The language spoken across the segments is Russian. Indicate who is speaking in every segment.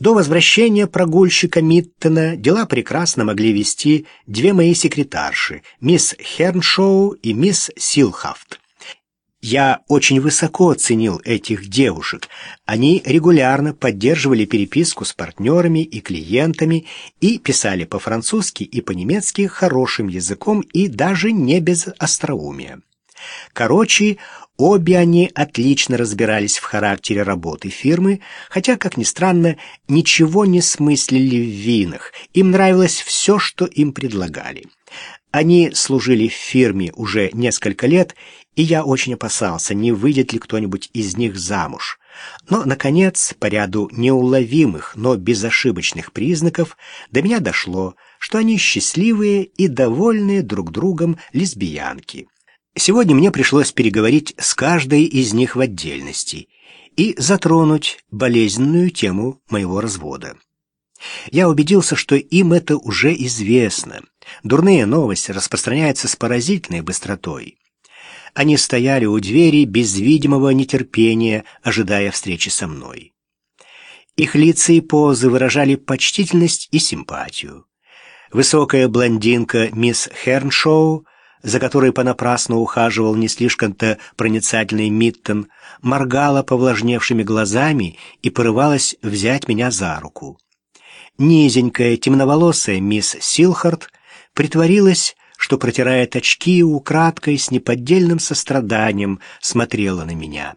Speaker 1: До возвращения прогульщика Миттена дела прекрасно могли вести две мои секретарши, мисс Херншоу и мисс Силхафт. Я очень высоко ценил этих девушек. Они регулярно поддерживали переписку с партнерами и клиентами и писали по-французски и по-немецки хорошим языком и даже не без остроумия. Короче, обе они отлично разбирались в характере работы фирмы, хотя, как ни странно, ничего не смыслили в винах. Им нравилось все, что им предлагали. Они служили в фирме уже несколько лет, и я очень опасался, не выйдет ли кто-нибудь из них замуж. Но, наконец, по ряду неуловимых, но безошибочных признаков до меня дошло, что они счастливые и довольные друг другом лесбиянки. Сегодня мне пришлось переговорить с каждой из них в отдельности и затронуть болезненную тему моего развода. Я убедился, что им это уже известно. Дурные новости распространяются с поразительной быстротой. Они стояли у двери без видимого нетерпения, ожидая встречи со мной. Их лица и позы выражали почтительность и симпатию. Высокая блондинка мисс Херншоу, за которой понапрасну ухаживал не слишком-то проницательный Миттон, моргала повлажневшими глазами и порывалась взять меня за руку. Низенькая, темноволосая мисс Силхард притворилась, что протирает очки украдкой с неподдельным состраданием смотрела на меня.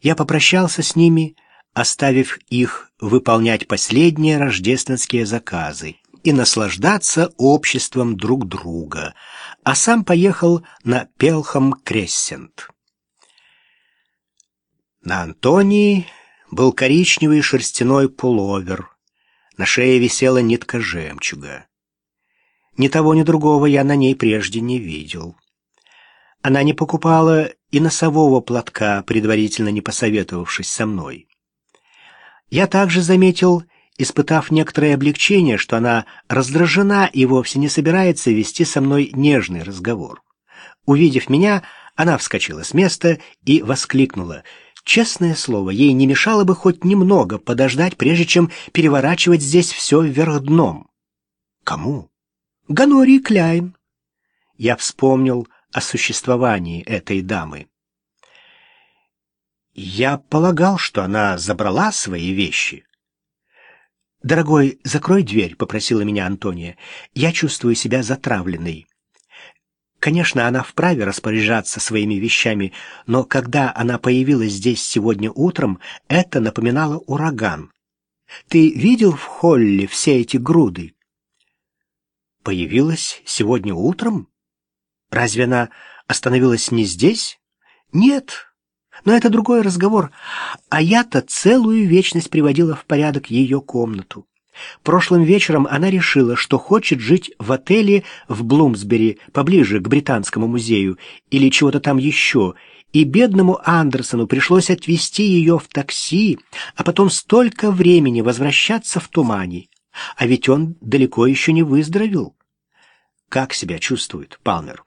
Speaker 1: Я попрощался с ними, оставив их выполнять последние рождественские заказы и наслаждаться обществом друг друга, а сам поехал на Пелхам-Крессент. На Антонии был коричневый шерстяной пуловер, на шее висела нитка жемчуга. Ни того, ни другого я на ней прежде не видел. Она не покупала и носового платка, предварительно не посоветовавшись со мной. Я также заметил, испытав некоторое облегчение, что она раздражена и вовсе не собирается вести со мной нежный разговор. Увидев меня, она вскочила с места и воскликнула — Честное слово, ей не мешало бы хоть немного подождать, прежде чем переворачивать здесь все вверх дном. Кому? Ганории Кляйн. Я вспомнил о существовании этой дамы. Я полагал, что она забрала свои вещи. «Дорогой, закрой дверь», — попросила меня Антония. «Я чувствую себя затравленной». Конечно, она вправе распоряжаться своими вещами, но когда она появилась здесь сегодня утром, это напоминало ураган. Ты видел в холле все эти груды? Появилась сегодня утром? Разве она остановилась не здесь? Нет. Но это другой разговор. А я-то целую вечность приводила в порядок ее комнату. Прошлым вечером она решила, что хочет жить в отеле в Блумсбери, поближе к Британскому музею, или чего-то там еще, и бедному Андерсону пришлось отвезти ее в такси, а потом столько времени возвращаться в тумане. А ведь он далеко еще не выздоровел. Как себя чувствует Палмер?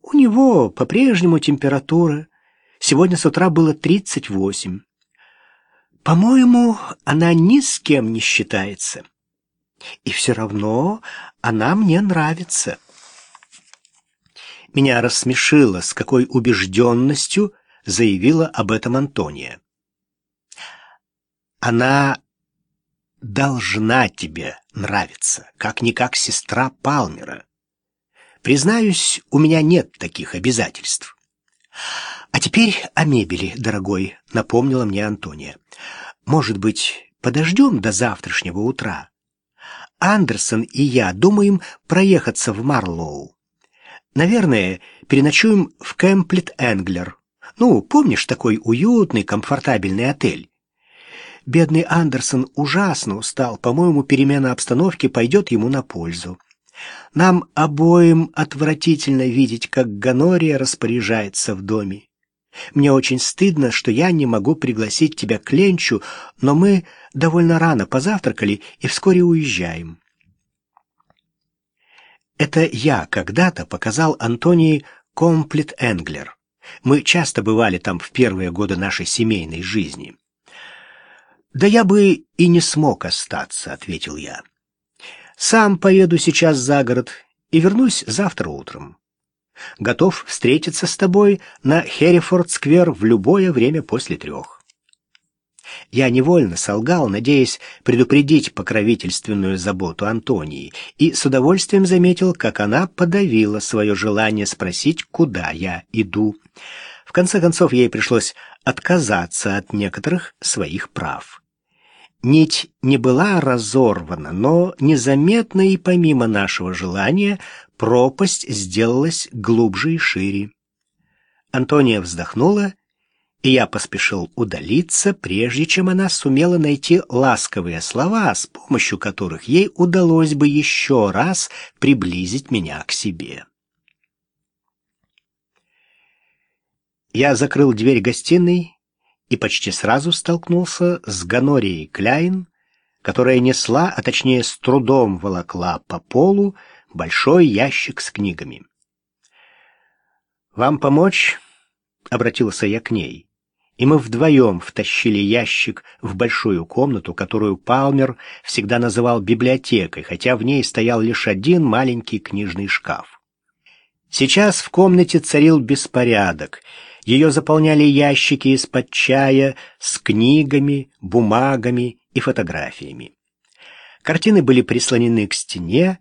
Speaker 1: У него по-прежнему температура. Сегодня с утра было 38. По-моему, она ни с кем не считается. И все равно она мне нравится. Меня рассмешило, с какой убежденностью заявила об этом Антония. Она должна тебе нравиться, как-никак сестра Палмера. Признаюсь, у меня нет таких обязательств. «А теперь о мебели, дорогой», — напомнила мне Антония. «Может быть, подождем до завтрашнего утра? Андерсон и я думаем проехаться в Марлоу. Наверное, переночуем в Кэмплет Энглер. Ну, помнишь такой уютный, комфортабельный отель?» Бедный Андерсон ужасно устал. По-моему, перемена обстановки пойдет ему на пользу. Нам обоим отвратительно видеть, как Ганория распоряжается в доме. Мне очень стыдно, что я не могу пригласить тебя к ленчу, но мы довольно рано позавтракали и вскоре уезжаем. Это я когда-то показал Антонии Комплит Энглер. Мы часто бывали там в первые годы нашей семейной жизни. «Да я бы и не смог остаться», — ответил я. «Сам поеду сейчас за город и вернусь завтра утром. Готов встретиться с тобой на Херрифорд-сквер в любое время после трех». Я невольно солгал, надеясь предупредить покровительственную заботу Антонии, и с удовольствием заметил, как она подавила свое желание спросить, куда я иду. В конце концов, ей пришлось отказаться от некоторых своих прав. Нить не была разорвана, но незаметно и помимо нашего желания пропасть сделалась глубже и шире. Антония вздохнула и я поспешил удалиться, прежде чем она сумела найти ласковые слова, с помощью которых ей удалось бы еще раз приблизить меня к себе. Я закрыл дверь гостиной и почти сразу столкнулся с Ганорией Кляйн, которая несла, а точнее с трудом волокла по полу большой ящик с книгами. «Вам помочь?» — обратился я к ней и мы вдвоем втащили ящик в большую комнату, которую Палмер всегда называл библиотекой, хотя в ней стоял лишь один маленький книжный шкаф. Сейчас в комнате царил беспорядок. Ее заполняли ящики из-под чая с книгами, бумагами и фотографиями. Картины были прислонены к стене,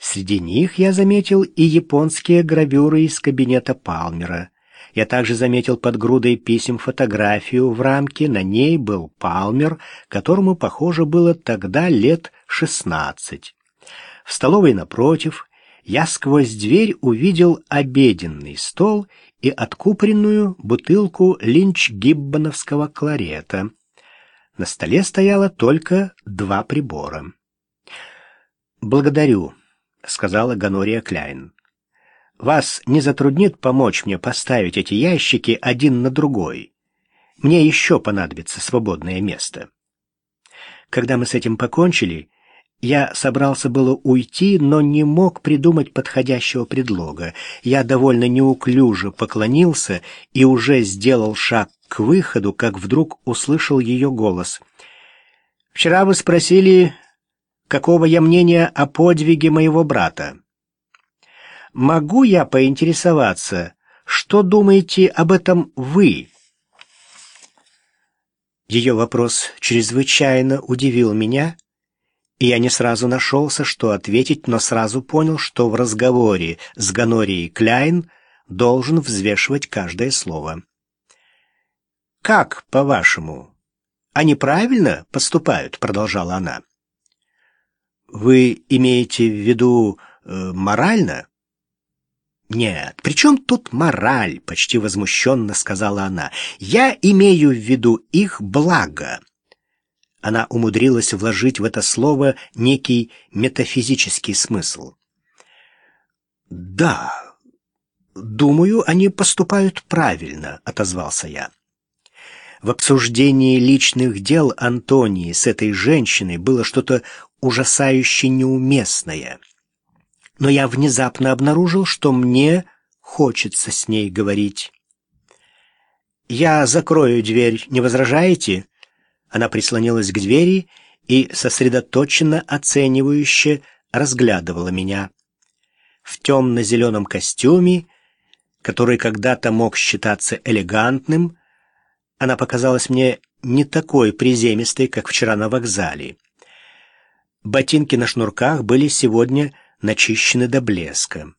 Speaker 1: среди них я заметил и японские гравюры из кабинета Палмера — я также заметил под грудой писем фотографию в рамке, на ней был Палмер, которому, похоже, было тогда лет шестнадцать. В столовой напротив я сквозь дверь увидел обеденный стол и откупоренную бутылку линч-гиббоновского кларета. На столе стояло только два прибора. «Благодарю», — сказала Ганория Кляйн. Вас не затруднит помочь мне поставить эти ящики один на другой? Мне еще понадобится свободное место. Когда мы с этим покончили, я собрался было уйти, но не мог придумать подходящего предлога. Я довольно неуклюже поклонился и уже сделал шаг к выходу, как вдруг услышал ее голос. «Вчера вы спросили, какого я мнения о подвиге моего брата. Могу я поинтересоваться, что думаете об этом вы? Ее вопрос чрезвычайно удивил меня, и я не сразу нашелся, что ответить, но сразу понял, что в разговоре с Ганорией Кляйн должен взвешивать каждое слово. «Как, по-вашему, они правильно поступают?» — продолжала она. «Вы имеете в виду э, морально?» «Нет, при чем тут мораль?» — почти возмущенно сказала она. «Я имею в виду их благо». Она умудрилась вложить в это слово некий метафизический смысл. «Да, думаю, они поступают правильно», — отозвался я. В обсуждении личных дел Антонии с этой женщиной было что-то ужасающе неуместное — но я внезапно обнаружил, что мне хочется с ней говорить. «Я закрою дверь, не возражаете?» Она прислонилась к двери и сосредоточенно оценивающе разглядывала меня. В темно-зеленом костюме, который когда-то мог считаться элегантным, она показалась мне не такой приземистой, как вчера на вокзале. Ботинки на шнурках были сегодня начищены до блеска.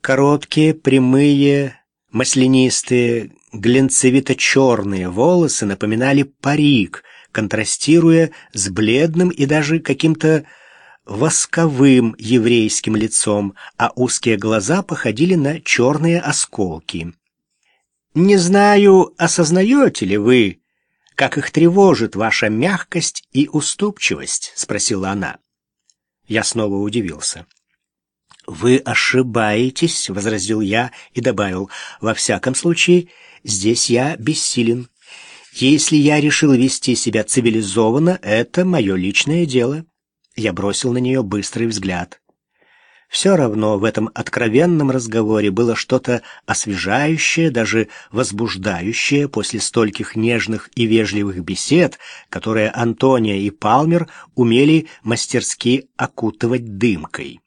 Speaker 1: Короткие, прямые, маслянистые, глинцевито-черные волосы напоминали парик, контрастируя с бледным и даже каким-то восковым еврейским лицом, а узкие глаза походили на черные осколки. «Не знаю, осознаете ли вы, как их тревожит ваша мягкость и уступчивость?» — спросила она. Я снова удивился. «Вы ошибаетесь», — возразил я и добавил, «во всяком случае, здесь я бессилен. Если я решил вести себя цивилизованно, это мое личное дело». Я бросил на нее быстрый взгляд. Все равно в этом откровенном разговоре было что-то освежающее, даже возбуждающее после стольких нежных и вежливых бесед, которые Антония и Палмер умели мастерски окутывать дымкой.